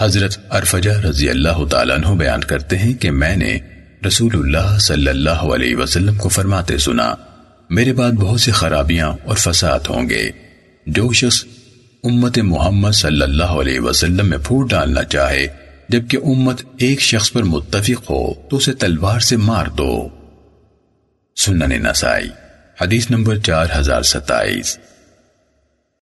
حضرت عرفجہ رضی اللہ تعالیٰ عنہ بیان کرتے ہیں کہ میں نے رسول اللہ صلی اللہ علیہ وسلم کو فرماتے سنا، میرے بعد بہت سی خرابیاں اور فساد ہوں گے۔ جو شخص امت محمد صلی اللہ علیہ وسلم میں پھوٹ ڈالنا چاہے، جبکہ امت ایک شخص پر متفق ہو، تو اسے تلوار سے مار دو۔ سنن نسائی، حدیث نمبر چار ہزار ستائیس۔